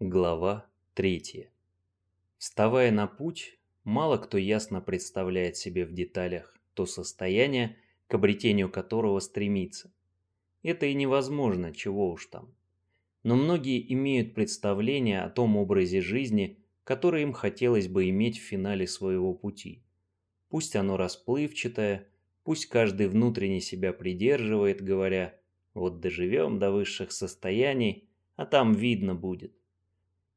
Глава 3. Вставая на путь, мало кто ясно представляет себе в деталях то состояние, к обретению которого стремится. Это и невозможно, чего уж там. Но многие имеют представление о том образе жизни, который им хотелось бы иметь в финале своего пути. Пусть оно расплывчатое, пусть каждый внутренне себя придерживает, говоря «вот доживем до высших состояний, а там видно будет»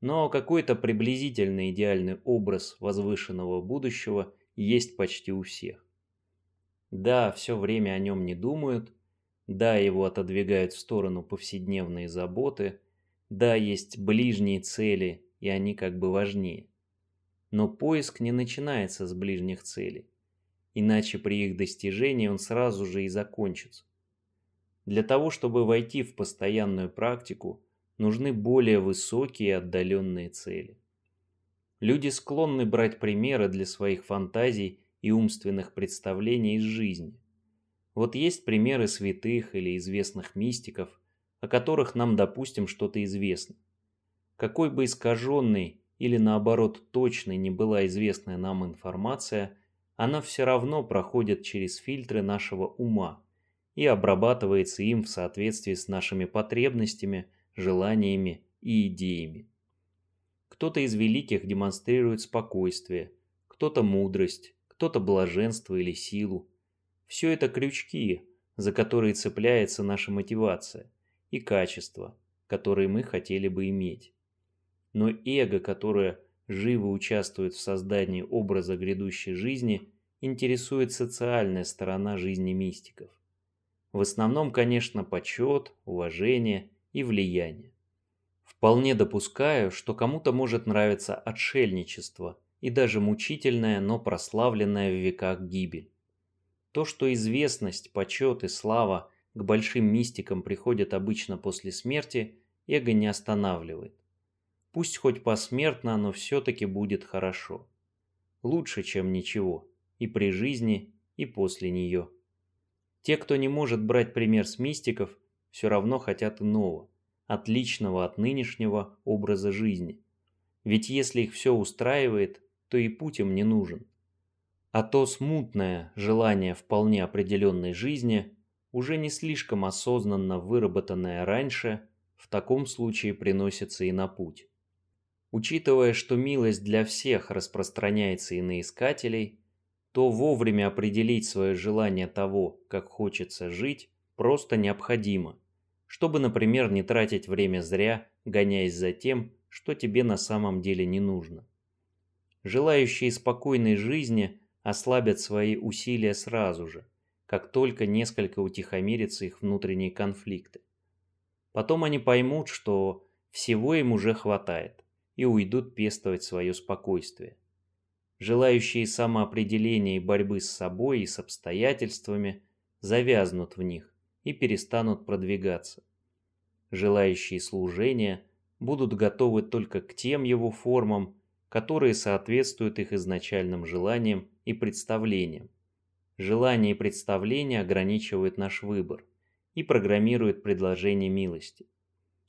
но какой-то приблизительный идеальный образ возвышенного будущего есть почти у всех. Да, все время о нем не думают, да, его отодвигают в сторону повседневные заботы, да, есть ближние цели, и они как бы важнее. Но поиск не начинается с ближних целей, иначе при их достижении он сразу же и закончится. Для того, чтобы войти в постоянную практику, нужны более высокие и отдаленные цели. Люди склонны брать примеры для своих фантазий и умственных представлений из жизни. Вот есть примеры святых или известных мистиков, о которых нам, допустим, что-то известно. Какой бы искаженной или наоборот точной не была известная нам информация, она все равно проходит через фильтры нашего ума и обрабатывается им в соответствии с нашими потребностями – желаниями и идеями. Кто-то из великих демонстрирует спокойствие, кто-то мудрость, кто-то блаженство или силу. Все это крючки, за которые цепляется наша мотивация и качества, которые мы хотели бы иметь. Но эго, которое живо участвует в создании образа грядущей жизни, интересует социальная сторона жизни мистиков. В основном, конечно, почет, уважение и влияние. Вполне допускаю, что кому-то может нравиться отшельничество и даже мучительная, но прославленная в веках гибель. То, что известность, почет и слава к большим мистикам приходят обычно после смерти, эго не останавливает. Пусть хоть посмертно, но все-таки будет хорошо. Лучше, чем ничего, и при жизни, и после нее. Те, кто не может брать пример с мистиков, все равно хотят иного, отличного от нынешнего образа жизни. Ведь если их все устраивает, то и путь им не нужен. А то смутное желание вполне определенной жизни, уже не слишком осознанно выработанное раньше, в таком случае приносится и на путь. Учитывая, что милость для всех распространяется и на искателей, то вовремя определить свое желание того, как хочется жить, просто необходимо, чтобы, например, не тратить время зря, гоняясь за тем, что тебе на самом деле не нужно. Желающие спокойной жизни ослабят свои усилия сразу же, как только несколько утихомирятся их внутренние конфликты. Потом они поймут, что всего им уже хватает, и уйдут пестовать свое спокойствие. Желающие самоопределения и борьбы с собой и с обстоятельствами завязнут в них, и перестанут продвигаться. Желающие служения будут готовы только к тем его формам, которые соответствуют их изначальным желаниям и представлениям. Желания и представления ограничивают наш выбор и программируют предложение милости.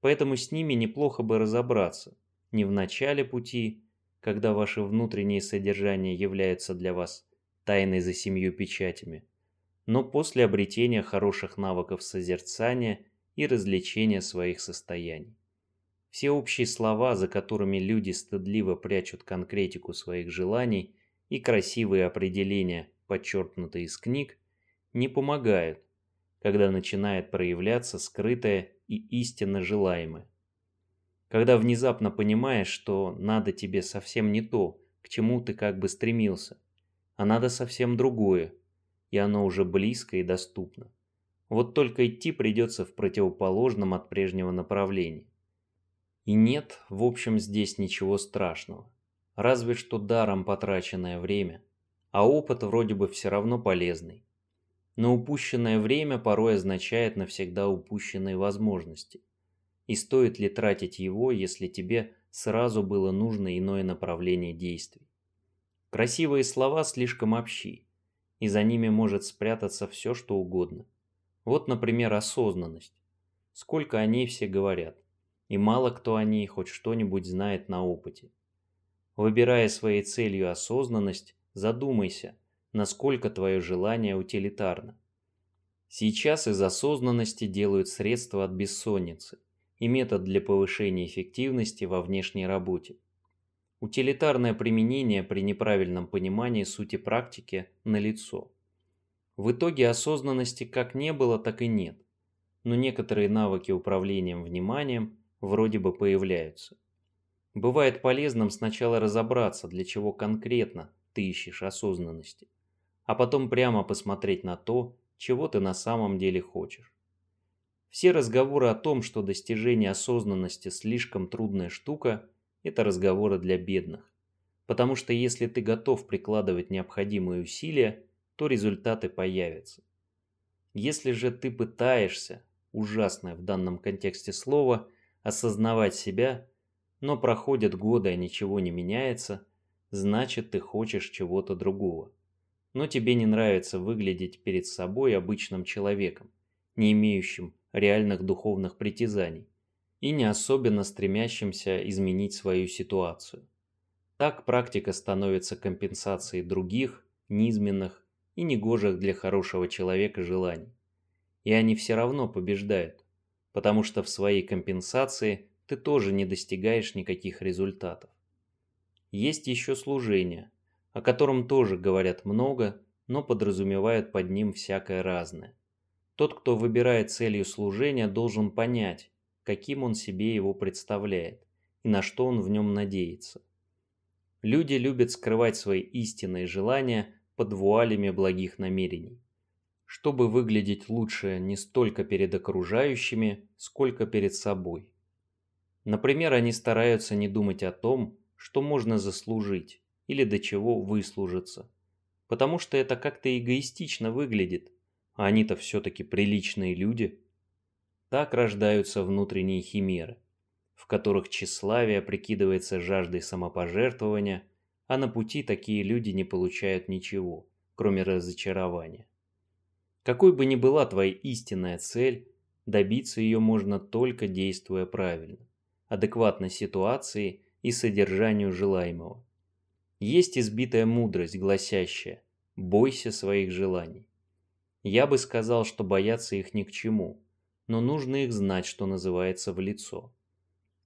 Поэтому с ними неплохо бы разобраться не в начале пути, когда ваше внутреннее содержание является для вас тайной за семью печатями, но после обретения хороших навыков созерцания и развлечения своих состояний. Все общие слова, за которыми люди стыдливо прячут конкретику своих желаний и красивые определения, подчеркнутые из книг, не помогают, когда начинает проявляться скрытое и истинно желаемое. Когда внезапно понимаешь, что надо тебе совсем не то, к чему ты как бы стремился, а надо совсем другое, и оно уже близко и доступно. Вот только идти придется в противоположном от прежнего направлении. И нет, в общем, здесь ничего страшного. Разве что даром потраченное время, а опыт вроде бы все равно полезный. Но упущенное время порой означает навсегда упущенные возможности. И стоит ли тратить его, если тебе сразу было нужно иное направление действий? Красивые слова слишком общи и за ними может спрятаться все, что угодно. Вот, например, осознанность. Сколько о ней все говорят. и мало кто о ней хоть что-нибудь знает на опыте. Выбирая своей целью осознанность, задумайся, насколько твое желание утилитарно. Сейчас из осознанности делают средства от бессонницы и метод для повышения эффективности во внешней работе. Утилитарное применение при неправильном понимании сути практики налицо. В итоге осознанности как не было, так и нет, но некоторые навыки управлением вниманием вроде бы появляются. Бывает полезным сначала разобраться, для чего конкретно ты ищешь осознанности, а потом прямо посмотреть на то, чего ты на самом деле хочешь. Все разговоры о том, что достижение осознанности слишком трудная штука, это разговоры для бедных. Потому что если ты готов прикладывать необходимые усилия, то результаты появятся. Если же ты пытаешься, ужасное в данном контексте слово, осознавать себя, но проходят годы, а ничего не меняется, значит ты хочешь чего-то другого. Но тебе не нравится выглядеть перед собой обычным человеком, не имеющим реальных духовных притязаний и не особенно стремящимся изменить свою ситуацию. Так практика становится компенсацией других, низменных и негожих для хорошего человека желаний. И они все равно побеждают, потому что в своей компенсации ты тоже не достигаешь никаких результатов. Есть еще служение, о котором тоже говорят много, но подразумевают под ним всякое разное. Тот, кто выбирает целью служения, должен понять, каким он себе его представляет и на что он в нем надеется. Люди любят скрывать свои истинные желания под вуалями благих намерений, чтобы выглядеть лучше не столько перед окружающими, сколько перед собой. Например, они стараются не думать о том, что можно заслужить или до чего выслужиться, потому что это как-то эгоистично выглядит, а они-то все-таки приличные люди. Так рождаются внутренние химеры, в которых тщеславие прикидывается жаждой самопожертвования, а на пути такие люди не получают ничего, кроме разочарования. Какой бы ни была твоя истинная цель, добиться ее можно только действуя правильно, адекватно ситуации и содержанию желаемого. Есть избитая мудрость, гласящая «бойся своих желаний». Я бы сказал, что бояться их ни к чему, но нужно их знать, что называется, в лицо.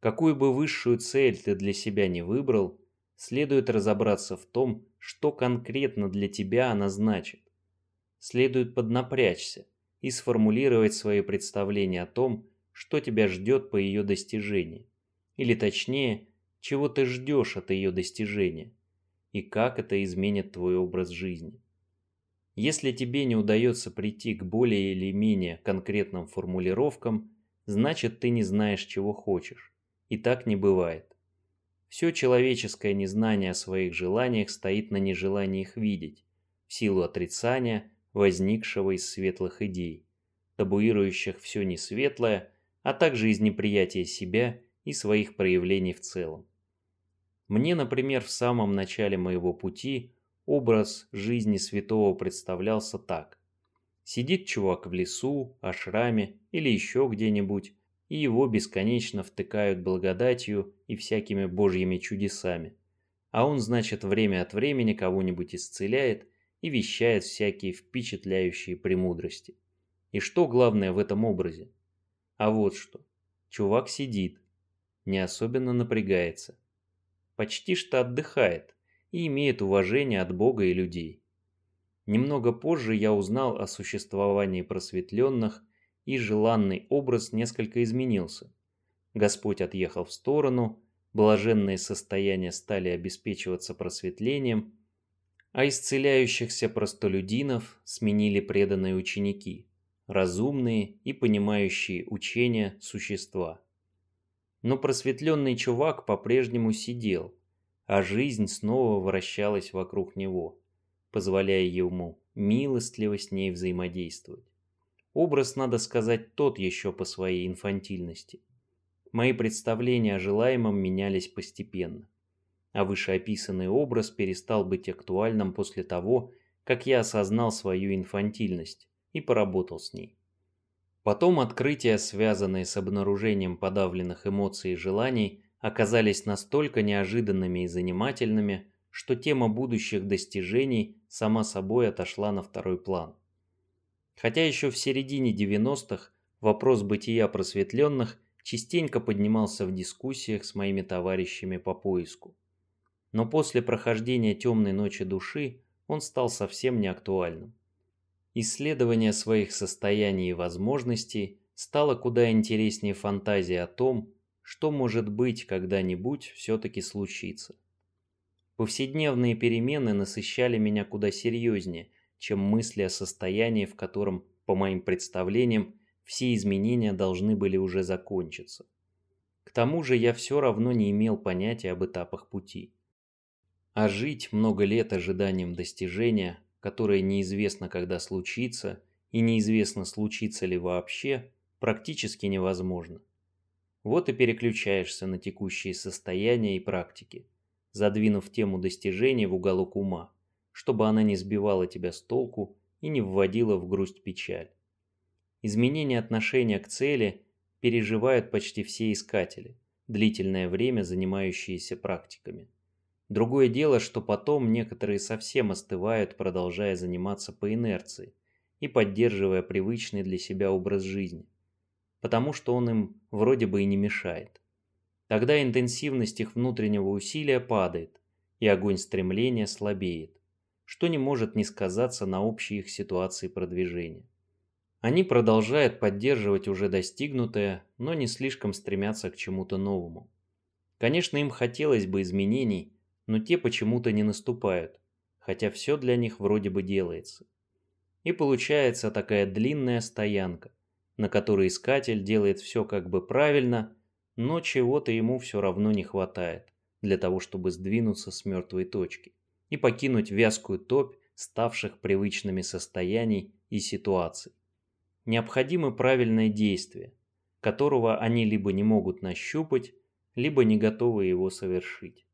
Какую бы высшую цель ты для себя не выбрал, следует разобраться в том, что конкретно для тебя она значит. Следует поднапрячься и сформулировать свои представления о том, что тебя ждет по ее достижении. Или точнее, чего ты ждешь от ее достижения и как это изменит твой образ жизни. Если тебе не удается прийти к более или менее конкретным формулировкам, значит ты не знаешь, чего хочешь. И так не бывает. Все человеческое незнание о своих желаниях стоит на нежелании их видеть, в силу отрицания, возникшего из светлых идей, табуирующих все несветлое, а также из неприятия себя и своих проявлений в целом. Мне, например, в самом начале моего пути Образ жизни святого представлялся так. Сидит чувак в лесу, ашраме или еще где-нибудь, и его бесконечно втыкают благодатью и всякими божьими чудесами. А он, значит, время от времени кого-нибудь исцеляет и вещает всякие впечатляющие премудрости. И что главное в этом образе? А вот что. Чувак сидит, не особенно напрягается. Почти что отдыхает, и имеет уважение от Бога и людей. Немного позже я узнал о существовании просветленных, и желанный образ несколько изменился. Господь отъехал в сторону, блаженные состояния стали обеспечиваться просветлением, а исцеляющихся простолюдинов сменили преданные ученики, разумные и понимающие учения существа. Но просветленный чувак по-прежнему сидел – а жизнь снова вращалась вокруг него, позволяя ему милостливо с ней взаимодействовать. Образ, надо сказать, тот еще по своей инфантильности. Мои представления о желаемом менялись постепенно, а вышеописанный образ перестал быть актуальным после того, как я осознал свою инфантильность и поработал с ней. Потом открытия, связанные с обнаружением подавленных эмоций и желаний, оказались настолько неожиданными и занимательными, что тема будущих достижений сама собой отошла на второй план. Хотя еще в середине 90-х вопрос бытия просветленных частенько поднимался в дискуссиях с моими товарищами по поиску. Но после прохождения темной ночи души он стал совсем неактуальным. Исследование своих состояний и возможностей стало куда интереснее фантазии о том, что может быть когда-нибудь все-таки случится. Повседневные перемены насыщали меня куда серьезнее, чем мысли о состоянии, в котором, по моим представлениям, все изменения должны были уже закончиться. К тому же я все равно не имел понятия об этапах пути. А жить много лет ожиданием достижения, которое неизвестно когда случится, и неизвестно случится ли вообще, практически невозможно. Вот и переключаешься на текущие состояния и практики, задвинув тему достижения в уголок ума, чтобы она не сбивала тебя с толку и не вводила в грусть-печаль. Изменение отношения к цели переживают почти все искатели, длительное время занимающиеся практиками. Другое дело, что потом некоторые совсем остывают, продолжая заниматься по инерции и поддерживая привычный для себя образ жизни, потому что он им вроде бы и не мешает. Тогда интенсивность их внутреннего усилия падает, и огонь стремления слабеет, что не может не сказаться на общей их ситуации продвижения. Они продолжают поддерживать уже достигнутое, но не слишком стремятся к чему-то новому. Конечно, им хотелось бы изменений, но те почему-то не наступают, хотя все для них вроде бы делается. И получается такая длинная стоянка, на которой искатель делает все как бы правильно, но чего-то ему все равно не хватает для того, чтобы сдвинуться с мертвой точки и покинуть вязкую топь ставших привычными состояний и ситуаций необходимо правильное действие, которого они либо не могут нащупать, либо не готовы его совершить.